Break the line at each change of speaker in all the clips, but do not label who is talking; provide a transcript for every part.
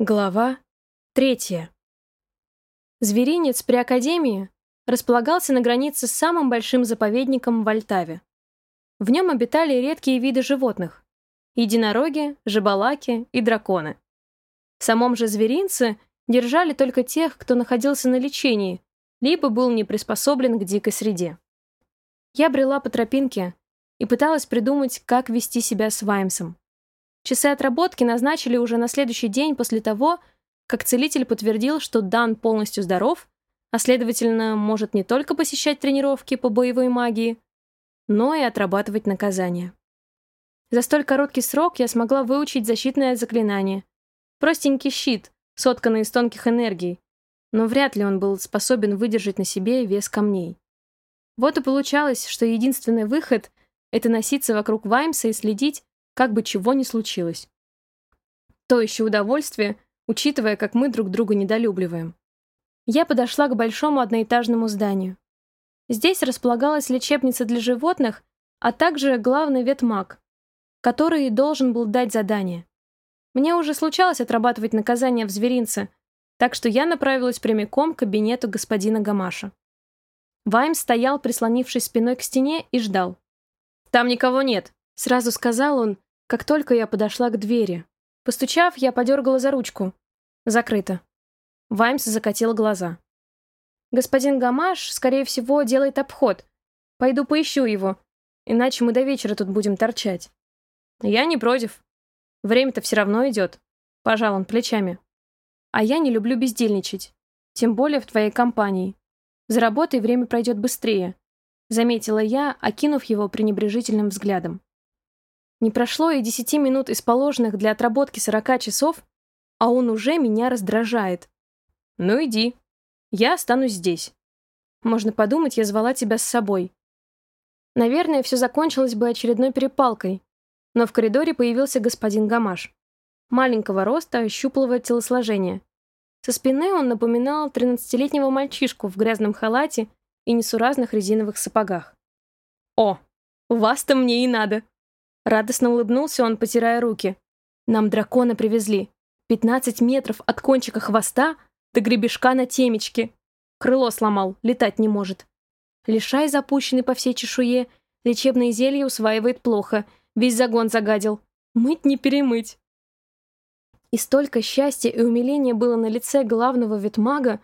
Глава третья. Зверинец при Академии располагался на границе с самым большим заповедником в Альтаве. В нем обитали редкие виды животных – единороги, жабалаки и драконы. В самом же зверинце держали только тех, кто находился на лечении, либо был не приспособлен к дикой среде. Я брела по тропинке и пыталась придумать, как вести себя с Ваймсом. Часы отработки назначили уже на следующий день после того, как целитель подтвердил, что Дан полностью здоров, а следовательно, может не только посещать тренировки по боевой магии, но и отрабатывать наказания. За столь короткий срок я смогла выучить защитное заклинание. Простенький щит, сотканный из тонких энергий, но вряд ли он был способен выдержать на себе вес камней. Вот и получалось, что единственный выход — это носиться вокруг Ваймса и следить, как бы чего ни случилось. То еще удовольствие, учитывая, как мы друг друга недолюбливаем. Я подошла к большому одноэтажному зданию. Здесь располагалась лечебница для животных, а также главный ветмаг, который должен был дать задание. Мне уже случалось отрабатывать наказание в зверинце, так что я направилась прямиком к кабинету господина Гамаша. Вайм стоял, прислонившись спиной к стене, и ждал. «Там никого нет», — сразу сказал он, как только я подошла к двери. Постучав, я подергала за ручку. Закрыто. Ваймс закатил глаза. «Господин Гамаш, скорее всего, делает обход. Пойду поищу его, иначе мы до вечера тут будем торчать». «Я не против. Время-то все равно идет», — пожал он плечами. «А я не люблю бездельничать. Тем более в твоей компании. За работой время пройдет быстрее», — заметила я, окинув его пренебрежительным взглядом. Не прошло и десяти минут из положенных для отработки сорока часов, а он уже меня раздражает. «Ну иди. Я останусь здесь. Можно подумать, я звала тебя с собой». Наверное, все закончилось бы очередной перепалкой, но в коридоре появился господин Гамаш. Маленького роста, щуплого телосложения. Со спины он напоминал тринадцатилетнего мальчишку в грязном халате и несуразных резиновых сапогах. «О, вас-то мне и надо!» Радостно улыбнулся он, потирая руки. «Нам дракона привезли. 15 метров от кончика хвоста до гребешка на темечке. Крыло сломал, летать не может. Лишай запущенный по всей чешуе, лечебные зелья усваивает плохо, весь загон загадил. Мыть не перемыть». И столько счастья и умиления было на лице главного ветмага,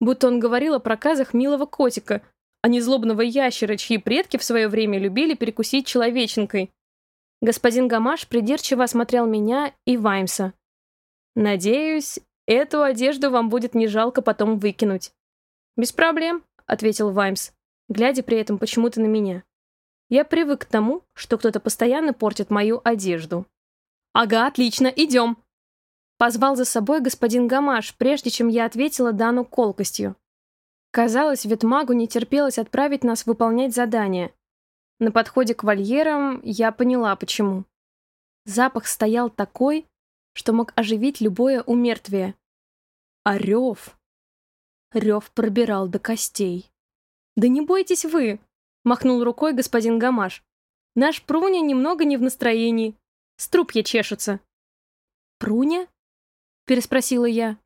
будто он говорил о проказах милого котика, а не злобного ящера, чьи предки в свое время любили перекусить человеченкой. Господин Гамаш придирчиво осмотрел меня и Ваймса. «Надеюсь, эту одежду вам будет не жалко потом выкинуть». «Без проблем», — ответил Ваймс, глядя при этом почему-то на меня. «Я привык к тому, что кто-то постоянно портит мою одежду». «Ага, отлично, идем!» Позвал за собой господин Гамаш, прежде чем я ответила Дану колкостью. Казалось, Ветмагу не терпелось отправить нас выполнять задание, на подходе к вольерам я поняла, почему. Запах стоял такой, что мог оживить любое умертвие. А рев... Рев пробирал до костей. «Да не бойтесь вы!» — махнул рукой господин Гамаш. «Наш Пруня немного не в настроении. Струпья чешутся». «Пруня?» — переспросила я.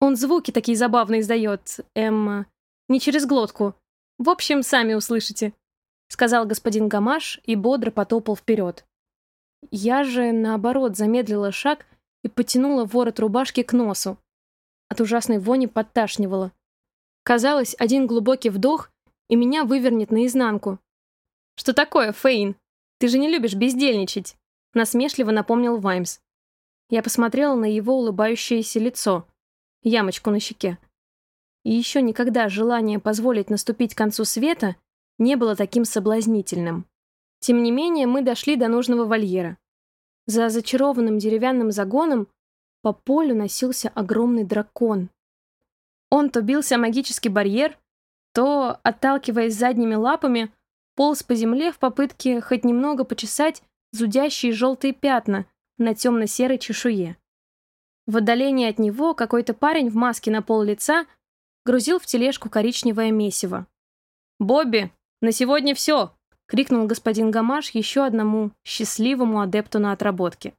«Он звуки такие забавные издает, Эмма. Не через глотку. В общем, сами услышите». — сказал господин Гамаш и бодро потопал вперед. Я же, наоборот, замедлила шаг и потянула ворот рубашки к носу. От ужасной вони подташнивало. Казалось, один глубокий вдох, и меня вывернет наизнанку. «Что такое, Фейн? Ты же не любишь бездельничать!» Насмешливо напомнил Ваймс. Я посмотрела на его улыбающееся лицо, ямочку на щеке. И еще никогда желание позволить наступить концу света не было таким соблазнительным. Тем не менее, мы дошли до нужного вольера. За зачарованным деревянным загоном по полю носился огромный дракон. Он то бился о магический барьер, то, отталкиваясь задними лапами, полз по земле в попытке хоть немного почесать зудящие желтые пятна на темно-серой чешуе. В отдалении от него какой-то парень в маске на пол лица грузил в тележку коричневое месиво. «Бобби, «На сегодня все!» — крикнул господин Гамаш еще одному счастливому адепту на отработке.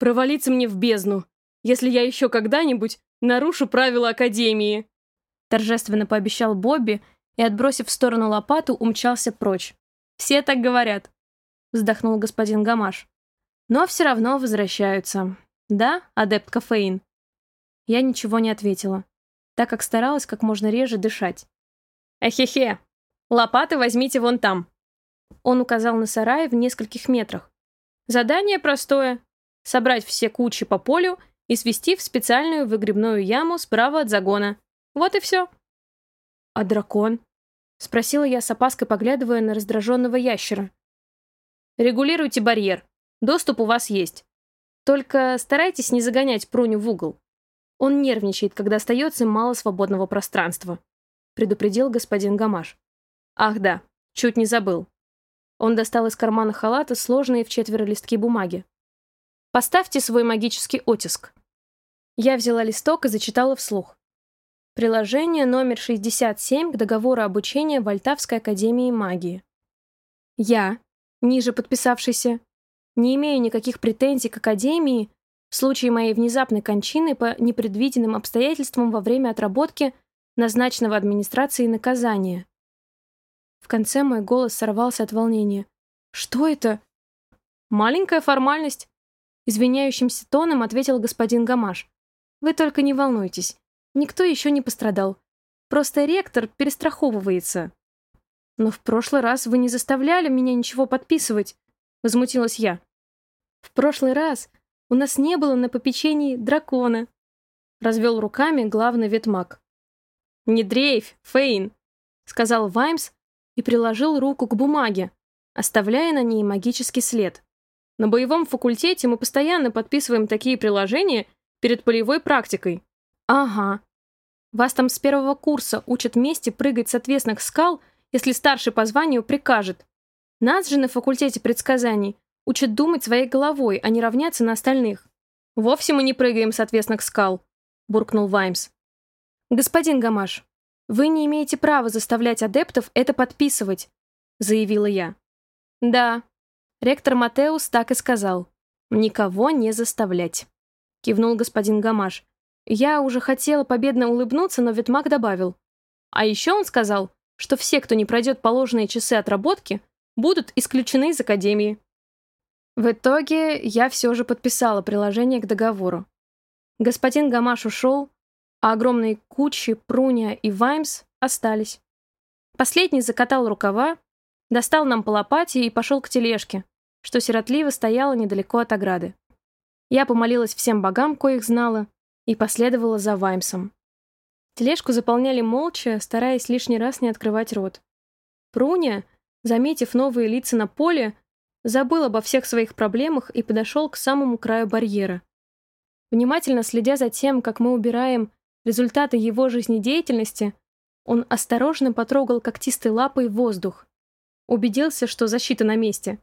«Провалиться мне в бездну!» если я еще когда-нибудь нарушу правила Академии!» Торжественно пообещал Бобби и, отбросив в сторону лопату, умчался прочь. «Все так говорят», — вздохнул господин Гамаш. «Но все равно возвращаются. Да, адепт кофеин?» Я ничего не ответила, так как старалась как можно реже дышать. «Эхе-хе! Лопаты возьмите вон там!» Он указал на сарай в нескольких метрах. «Задание простое. Собрать все кучи по полю и свести в специальную выгребную яму справа от загона. Вот и все». «А дракон?» — спросила я с опаской, поглядывая на раздраженного ящера. «Регулируйте барьер. Доступ у вас есть. Только старайтесь не загонять Пруню в угол. Он нервничает, когда остается мало свободного пространства», — предупредил господин Гамаш. «Ах да, чуть не забыл». Он достал из кармана халата сложные в четверо листки бумаги. «Поставьте свой магический оттиск». Я взяла листок и зачитала вслух. Приложение номер 67 к договору обучения в Альтавской академии магии. Я, ниже подписавшийся, не имею никаких претензий к академии в случае моей внезапной кончины по непредвиденным обстоятельствам во время отработки назначенного администрацией наказания. В конце мой голос сорвался от волнения. «Что это?» «Маленькая формальность», — извиняющимся тоном ответил господин Гамаш. «Вы только не волнуйтесь. Никто еще не пострадал. Просто ректор перестраховывается. Но в прошлый раз вы не заставляли меня ничего подписывать, возмутилась я. В прошлый раз у нас не было на попечении дракона. Развел руками главный ветмаг. Не дрейфь, Фейн, сказал Ваймс и приложил руку к бумаге, оставляя на ней магический след. На боевом факультете мы постоянно подписываем такие приложения перед полевой практикой. Ага. Вас там с первого курса учат вместе прыгать с отвесных скал, если старший по званию прикажет. Нас же на факультете предсказаний учат думать своей головой, а не равняться на остальных. Вовсе мы не прыгаем с отвесных скал, буркнул Ваймс. Господин Гамаш, вы не имеете права заставлять адептов это подписывать, заявила я. Да, ректор Матеус так и сказал. Никого не заставлять, кивнул господин Гамаш. Я уже хотела победно улыбнуться, но Ветмак добавил. А еще он сказал, что все, кто не пройдет положенные часы отработки, будут исключены из Академии. В итоге я все же подписала приложение к договору. Господин Гамаш ушел, а огромные кучи Пруня и Ваймс остались. Последний закатал рукава, достал нам по лопате и пошел к тележке, что сиротливо стояла недалеко от ограды. Я помолилась всем богам, коих знала, и последовала за Ваймсом. Тележку заполняли молча, стараясь лишний раз не открывать рот. Пруня, заметив новые лица на поле, забыл обо всех своих проблемах и подошел к самому краю барьера. Внимательно следя за тем, как мы убираем результаты его жизнедеятельности, он осторожно потрогал когтистой лапой воздух. Убедился, что защита на месте.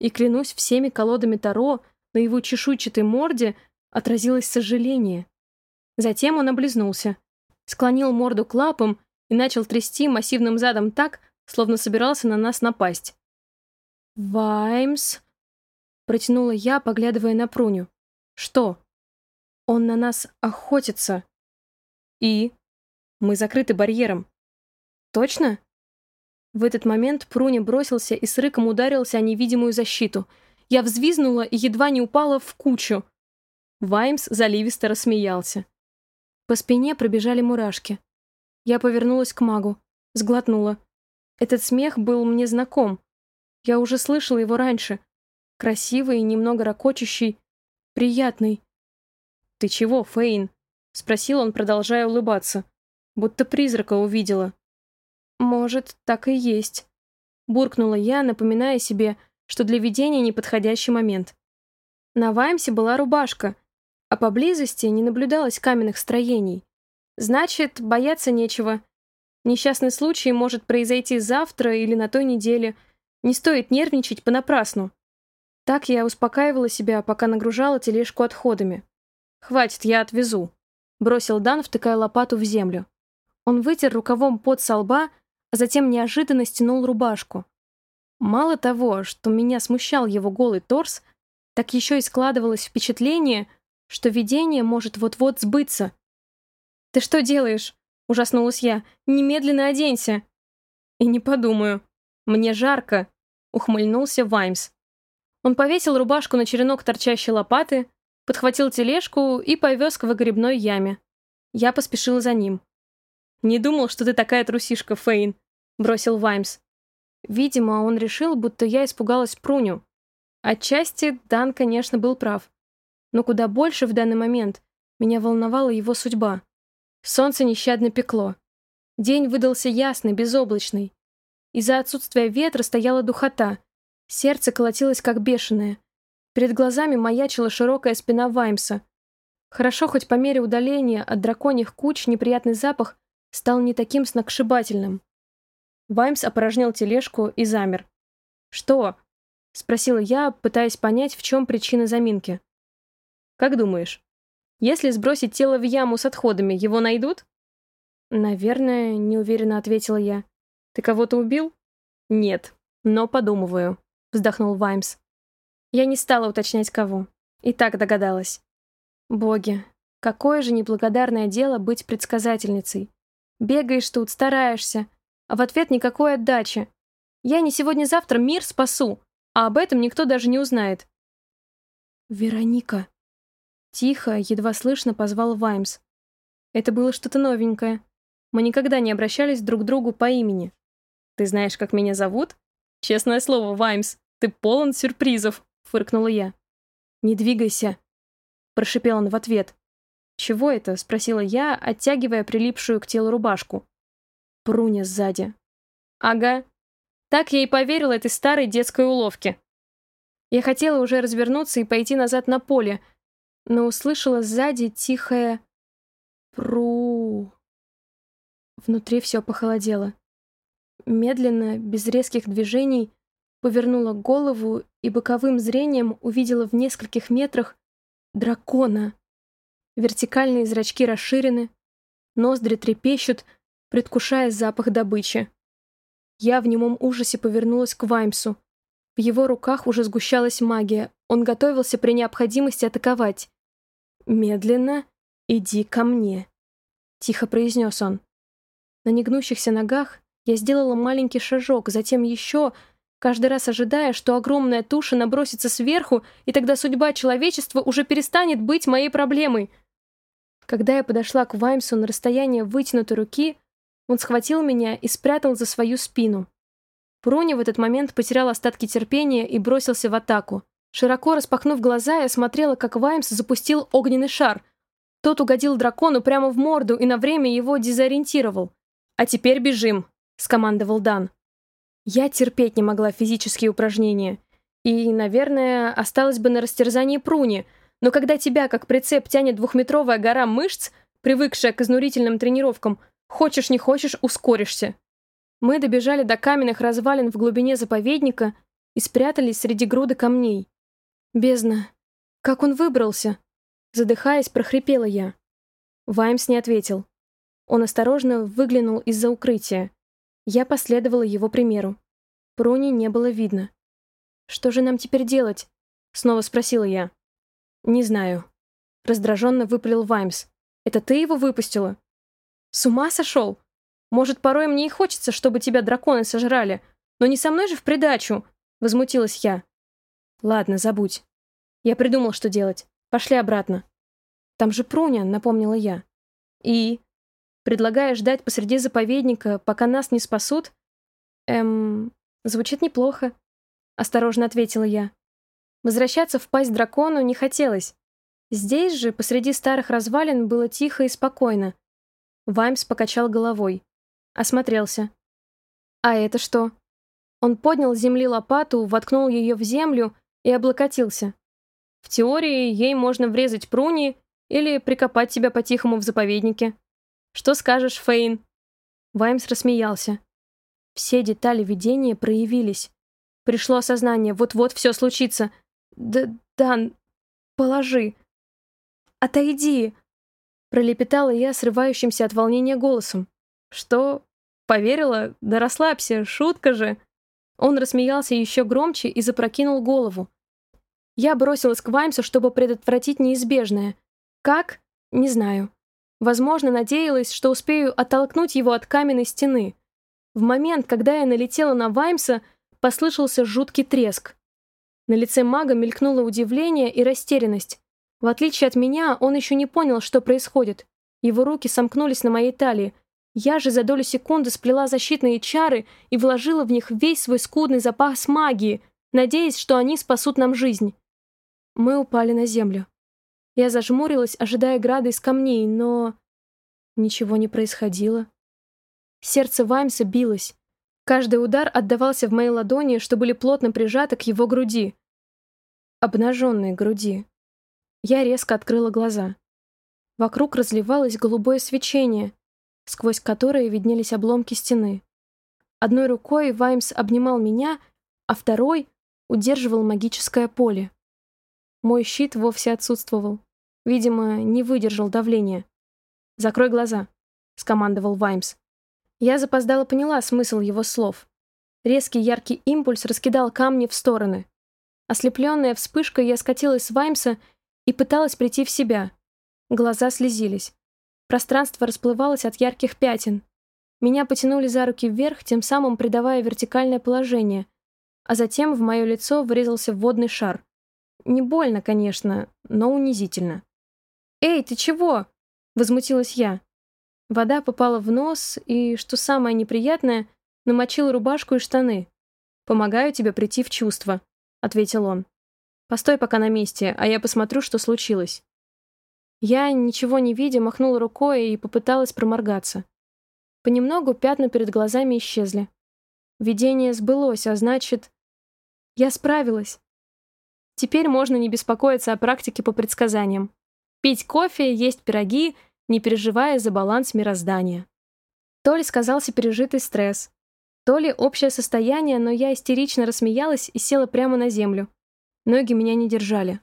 И клянусь всеми колодами Таро, на его чешуйчатой морде отразилось сожаление. Затем он облизнулся, склонил морду к лапам и начал трясти массивным задом так, словно собирался на нас напасть. «Ваймс?» — протянула я, поглядывая на Пруню. «Что?» «Он на нас охотится». «И?» «Мы закрыты барьером». «Точно?» В этот момент Пруня бросился и с рыком ударился о невидимую защиту. Я взвизнула и едва не упала в кучу — Ваймс заливисто рассмеялся. По спине пробежали мурашки. Я повернулась к магу, сглотнула. Этот смех был мне знаком. Я уже слышала его раньше. Красивый, немного ракочущий, приятный. «Ты чего, Фейн?» — спросил он, продолжая улыбаться. Будто призрака увидела. «Может, так и есть», — буркнула я, напоминая себе, что для видения неподходящий момент. На Ваймсе была рубашка — а поблизости не наблюдалось каменных строений. Значит, бояться нечего. Несчастный случай может произойти завтра или на той неделе. Не стоит нервничать понапрасну. Так я успокаивала себя, пока нагружала тележку отходами. «Хватит, я отвезу», — бросил Дан, втыкая лопату в землю. Он вытер рукавом пот со лба, а затем неожиданно стянул рубашку. Мало того, что меня смущал его голый торс, так еще и складывалось впечатление, что видение может вот-вот сбыться. «Ты что делаешь?» — ужаснулась я. «Немедленно оденься!» «И не подумаю. Мне жарко!» — ухмыльнулся Ваймс. Он повесил рубашку на черенок торчащей лопаты, подхватил тележку и повез к выгребной яме. Я поспешила за ним. «Не думал, что ты такая трусишка, Фейн», — бросил Ваймс. Видимо, он решил, будто я испугалась Пруню. Отчасти Дан, конечно, был прав. Но куда больше в данный момент меня волновала его судьба. Солнце нещадно пекло. День выдался ясный, безоблачный. Из-за отсутствия ветра стояла духота. Сердце колотилось как бешеное. Перед глазами маячила широкая спина Ваймса. Хорошо, хоть по мере удаления от драконьих куч неприятный запах стал не таким сногсшибательным. Ваймс опорожнил тележку и замер. «Что?» — спросила я, пытаясь понять, в чем причина заминки. «Как думаешь, если сбросить тело в яму с отходами, его найдут?» «Наверное», — неуверенно ответила я. «Ты кого-то убил?» «Нет, но подумываю», — вздохнул Ваймс. Я не стала уточнять, кого. И так догадалась. Боги, какое же неблагодарное дело быть предсказательницей. Бегаешь тут, стараешься, а в ответ никакой отдачи. Я не сегодня-завтра мир спасу, а об этом никто даже не узнает. «Вероника!» Тихо, едва слышно позвал Ваймс. Это было что-то новенькое. Мы никогда не обращались друг к другу по имени. «Ты знаешь, как меня зовут?» «Честное слово, Ваймс, ты полон сюрпризов», — фыркнула я. «Не двигайся», — прошипел он в ответ. «Чего это?» — спросила я, оттягивая прилипшую к телу рубашку. Пруня сзади. «Ага. Так я и поверила этой старой детской уловке». Я хотела уже развернуться и пойти назад на поле, но услышала сзади тихое «пру». Внутри все похолодело. Медленно, без резких движений, повернула голову и боковым зрением увидела в нескольких метрах дракона. Вертикальные зрачки расширены, ноздри трепещут, предвкушая запах добычи. Я в немом ужасе повернулась к Ваймсу. В его руках уже сгущалась магия, он готовился при необходимости атаковать. «Медленно иди ко мне», — тихо произнес он. На негнущихся ногах я сделала маленький шажок, затем еще, каждый раз ожидая, что огромная туша набросится сверху, и тогда судьба человечества уже перестанет быть моей проблемой — когда я подошла к Ваймсу на расстояние вытянутой руки, он схватил меня и спрятал за свою спину. Пруни в этот момент потерял остатки терпения и бросился в атаку. Широко распахнув глаза, я смотрела, как Ваймс запустил огненный шар. Тот угодил дракону прямо в морду и на время его дезориентировал. «А теперь бежим», — скомандовал Дан. Я терпеть не могла физические упражнения. И, наверное, осталось бы на растерзании Пруни — но когда тебя, как прицеп, тянет двухметровая гора мышц, привыкшая к изнурительным тренировкам, хочешь не хочешь, ускоришься. Мы добежали до каменных развалин в глубине заповедника и спрятались среди груды камней. Бездна. Как он выбрался? Задыхаясь, прохрипела я. Ваймс не ответил. Он осторожно выглянул из-за укрытия. Я последовала его примеру. Прони не было видно. «Что же нам теперь делать?» — снова спросила я. «Не знаю». Раздраженно выпалил Ваймс. «Это ты его выпустила?» «С ума сошел? Может, порой мне и хочется, чтобы тебя драконы сожрали, но не со мной же в придачу!» Возмутилась я. «Ладно, забудь. Я придумал, что делать. Пошли обратно». «Там же Пруня», — напомнила я. «И?» «Предлагая ждать посреди заповедника, пока нас не спасут?» «Эм... Звучит неплохо», — осторожно ответила я. Возвращаться в пасть дракону не хотелось. Здесь же, посреди старых развалин, было тихо и спокойно. Ваймс покачал головой. Осмотрелся. «А это что?» Он поднял с земли лопату, воткнул ее в землю и облокотился. «В теории ей можно врезать пруни или прикопать тебя по-тихому в заповеднике. Что скажешь, Фейн?» Ваймс рассмеялся. Все детали видения проявились. Пришло осознание, вот-вот все случится — «Да, Дан, положи. Отойди!» Пролепетала я срывающимся от волнения голосом. «Что? Поверила? Да расслабься, шутка же!» Он рассмеялся еще громче и запрокинул голову. Я бросилась к Ваймсу, чтобы предотвратить неизбежное. Как? Не знаю. Возможно, надеялась, что успею оттолкнуть его от каменной стены. В момент, когда я налетела на Ваймса, послышался жуткий треск. На лице мага мелькнуло удивление и растерянность. В отличие от меня, он еще не понял, что происходит. Его руки сомкнулись на моей талии. Я же за долю секунды сплела защитные чары и вложила в них весь свой скудный запас магии, надеясь, что они спасут нам жизнь. Мы упали на землю. Я зажмурилась, ожидая града из камней, но... Ничего не происходило. Сердце Ваймса билось. Каждый удар отдавался в моей ладони, что были плотно прижаты к его груди. Обнаженной груди. Я резко открыла глаза. Вокруг разливалось голубое свечение, сквозь которое виднелись обломки стены. Одной рукой Ваймс обнимал меня, а второй удерживал магическое поле. Мой щит вовсе отсутствовал. Видимо, не выдержал давления. «Закрой глаза», — скомандовал Ваймс. Я запоздало поняла смысл его слов. Резкий яркий импульс раскидал камни в стороны. Ослепленная вспышкой, я скатилась с Ваймса и пыталась прийти в себя. Глаза слезились. Пространство расплывалось от ярких пятен. Меня потянули за руки вверх, тем самым придавая вертикальное положение, а затем в мое лицо врезался водный шар. Не больно, конечно, но унизительно. «Эй, ты чего?» — возмутилась я. Вода попала в нос и, что самое неприятное, намочила рубашку и штаны. «Помогаю тебе прийти в чувство», — ответил он. «Постой пока на месте, а я посмотрю, что случилось». Я, ничего не видя, махнула рукой и попыталась проморгаться. Понемногу пятна перед глазами исчезли. Видение сбылось, а значит... Я справилась. Теперь можно не беспокоиться о практике по предсказаниям. Пить кофе, есть пироги, не переживая за баланс мироздания. То ли сказался пережитый стресс, то ли общее состояние, но я истерично рассмеялась и села прямо на землю. Ноги меня не держали.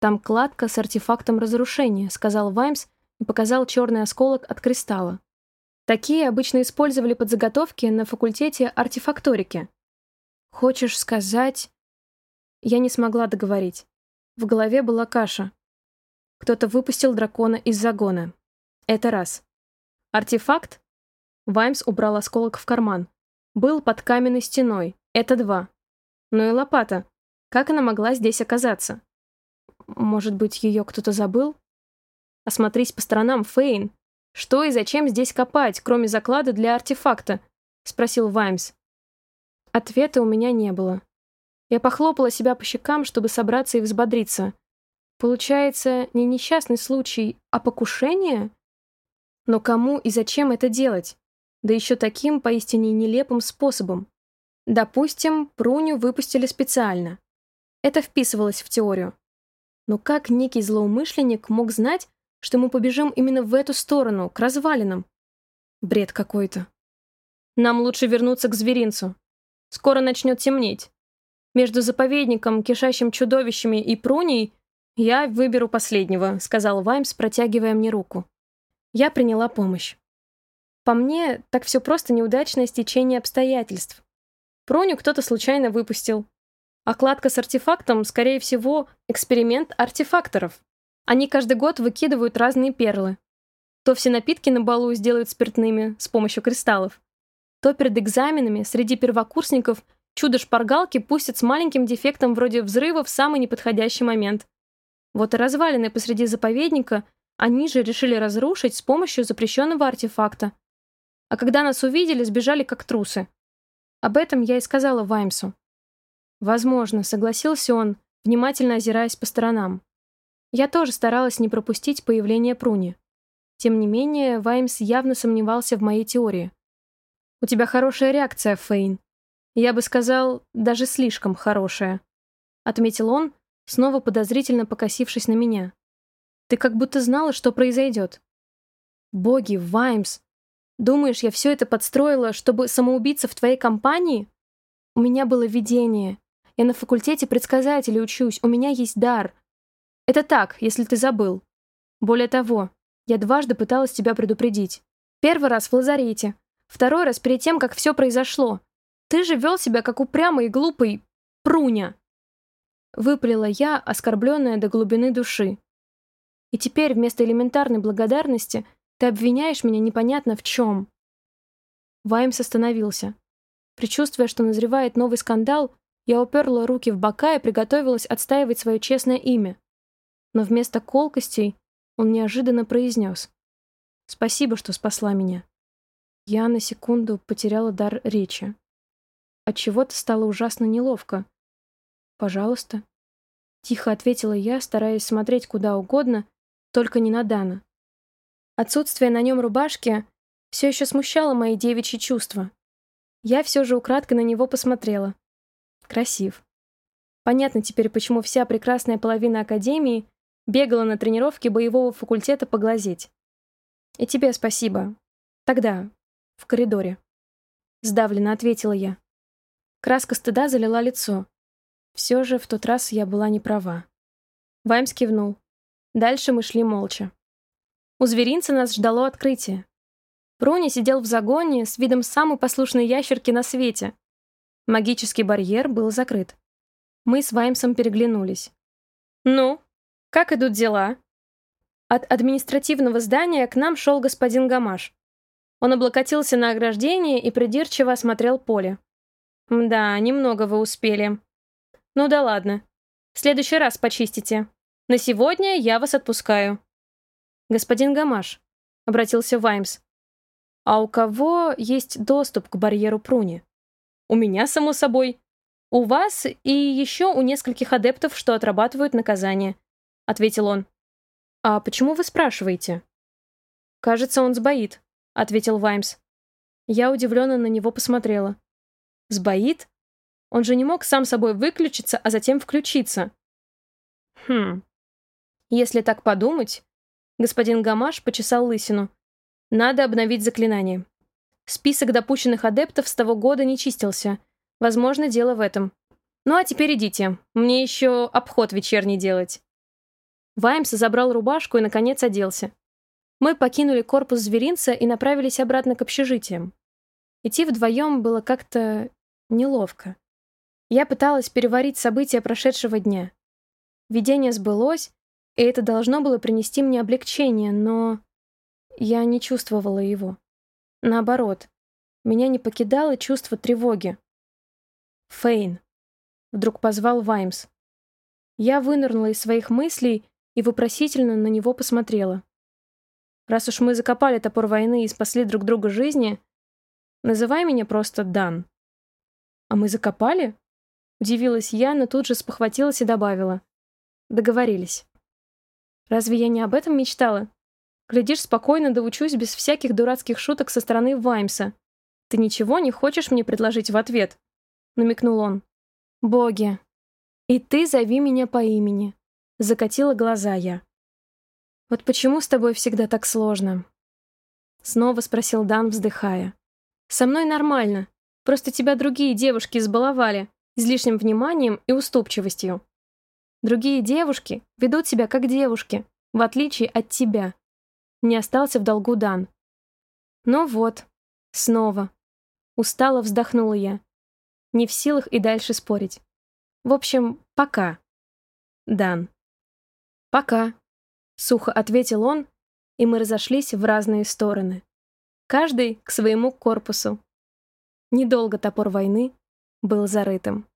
«Там кладка с артефактом разрушения», — сказал Ваймс и показал черный осколок от кристалла. Такие обычно использовали под заготовки на факультете артефакторики. «Хочешь сказать...» Я не смогла договорить. В голове была каша. Кто-то выпустил дракона из загона. Это раз. Артефакт? Ваймс убрал осколок в карман. Был под каменной стеной. Это два. Ну и лопата. Как она могла здесь оказаться? Может быть, ее кто-то забыл? Осмотрись по сторонам, Фейн. Что и зачем здесь копать, кроме заклада для артефакта? Спросил Ваймс. Ответа у меня не было. Я похлопала себя по щекам, чтобы собраться и взбодриться. Получается, не несчастный случай, а покушение? Но кому и зачем это делать? Да еще таким поистине нелепым способом. Допустим, Пруню выпустили специально. Это вписывалось в теорию. Но как некий злоумышленник мог знать, что мы побежим именно в эту сторону, к развалинам? Бред какой-то. Нам лучше вернуться к зверинцу. Скоро начнет темнеть. Между заповедником, кишащим чудовищами и пруней я выберу последнего, сказал Ваймс, протягивая мне руку. Я приняла помощь. По мне, так все просто неудачное стечение обстоятельств. Проню кто-то случайно выпустил. А кладка с артефактом, скорее всего, эксперимент артефакторов. Они каждый год выкидывают разные перлы. То все напитки на балу сделают спиртными с помощью кристаллов, то перед экзаменами среди первокурсников – Чудо-шпаргалки пустят с маленьким дефектом вроде взрыва в самый неподходящий момент. Вот и развалины посреди заповедника они же решили разрушить с помощью запрещенного артефакта. А когда нас увидели, сбежали как трусы. Об этом я и сказала Ваймсу. Возможно, согласился он, внимательно озираясь по сторонам. Я тоже старалась не пропустить появление Пруни. Тем не менее, Ваймс явно сомневался в моей теории. «У тебя хорошая реакция, Фейн», я бы сказал, даже слишком хорошая. Отметил он, снова подозрительно покосившись на меня. Ты как будто знала, что произойдет. Боги, Ваймс. Думаешь, я все это подстроила, чтобы самоубиться в твоей компании? У меня было видение. Я на факультете предсказателей учусь, у меня есть дар. Это так, если ты забыл. Более того, я дважды пыталась тебя предупредить. Первый раз в лазарете, второй раз перед тем, как все произошло. Ты же вел себя как упрямый и глупый пруня. Выпалила я, оскорбленная до глубины души. И теперь вместо элементарной благодарности ты обвиняешь меня непонятно в чем. Ваймс остановился. Причувствуя, что назревает новый скандал, я уперла руки в бока и приготовилась отстаивать свое честное имя. Но вместо колкостей он неожиданно произнес. «Спасибо, что спасла меня». Я на секунду потеряла дар речи. От чего то стало ужасно неловко. «Пожалуйста». Тихо ответила я, стараясь смотреть куда угодно, только не на Дана. Отсутствие на нем рубашки все еще смущало мои девичьи чувства. Я все же украдкой на него посмотрела. Красив. Понятно теперь, почему вся прекрасная половина Академии бегала на тренировки боевого факультета поглазеть. И тебе спасибо. Тогда, в коридоре. Сдавленно ответила я. Краска стыда залила лицо. Все же в тот раз я была не права. Ваймс кивнул. Дальше мы шли молча. У зверинца нас ждало открытие. Бруни сидел в загоне с видом самой послушной ящерки на свете. Магический барьер был закрыт. Мы с Ваймсом переглянулись. «Ну, как идут дела?» От административного здания к нам шел господин Гамаш. Он облокотился на ограждение и придирчиво осмотрел поле. «Да, немного вы успели. Ну да ладно. В следующий раз почистите. На сегодня я вас отпускаю». «Господин Гамаш», — обратился Ваймс, «а у кого есть доступ к барьеру Пруни?» «У меня, само собой. У вас и еще у нескольких адептов, что отрабатывают наказание», — ответил он. «А почему вы спрашиваете?» «Кажется, он сбоит», — ответил Ваймс. Я удивленно на него посмотрела. «Сбоит? Он же не мог сам собой выключиться, а затем включиться». «Хм. Если так подумать...» Господин Гамаш почесал лысину. «Надо обновить заклинание. Список допущенных адептов с того года не чистился. Возможно, дело в этом. Ну а теперь идите. Мне еще обход вечерний делать». Ваймс забрал рубашку и, наконец, оделся. Мы покинули корпус зверинца и направились обратно к общежитиям. Идти вдвоем было как-то неловко. Я пыталась переварить события прошедшего дня. Видение сбылось, и это должно было принести мне облегчение, но я не чувствовала его. Наоборот, меня не покидало чувство тревоги. «Фейн», — вдруг позвал Ваймс. Я вынырнула из своих мыслей и вопросительно на него посмотрела. Раз уж мы закопали топор войны и спасли друг друга жизни, называй меня просто Дан. А мы закопали? Удивилась я, но тут же спохватилась и добавила. Договорились. Разве я не об этом мечтала? Глядишь, спокойно доучусь без всяких дурацких шуток со стороны Ваймса. Ты ничего не хочешь мне предложить в ответ? Намекнул он. Боги. И ты зови меня по имени. Закатила глаза я. «Вот почему с тобой всегда так сложно?» Снова спросил Дан, вздыхая. «Со мной нормально. Просто тебя другие девушки избаловали излишним вниманием и уступчивостью. Другие девушки ведут себя как девушки, в отличие от тебя. Не остался в долгу Дан. Ну вот, снова. Устало вздохнула я. Не в силах и дальше спорить. В общем, пока. Дан. Пока. Сухо ответил он, и мы разошлись в разные стороны. Каждый к своему корпусу. Недолго топор войны был зарытым.